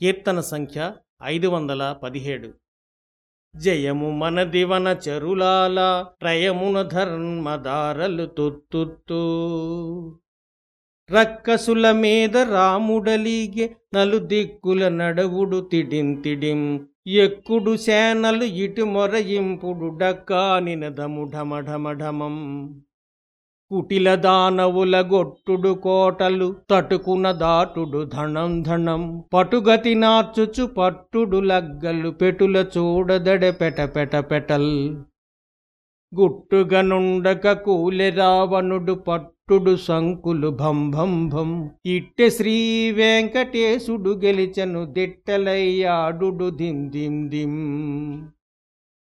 కీర్తన సంఖ్య ఐదు వందల పదిహేడు. జయము మన దివన చరులాల ట్రయమున ధర్మదారలు తుత్తుత్తు రక్కసుల మీద రాముడలిగే నలు దిక్కుల నడవుడు తిడిం ఎక్కుడు సేనలు ఇటు మొరయింపుడు డక్కానిన ఢమఢమఢమం కుటిల దానవుల గొట్టుడు కోటలు తటుకున దాటుడు ధనం ధనం. పటుగతి నాచుచు పట్టుడు లగ్గలు పెటుల చూడదడె పెట పెట పెటల్. గుట్టుగనుండక కూలె రావణుడు పట్టుడు సంకులు భం భం భం. ఇట్టె శ్రీ వెంకటేశుడు గెలిచెను దిట్టలయ్యాడు దిం దిం దిం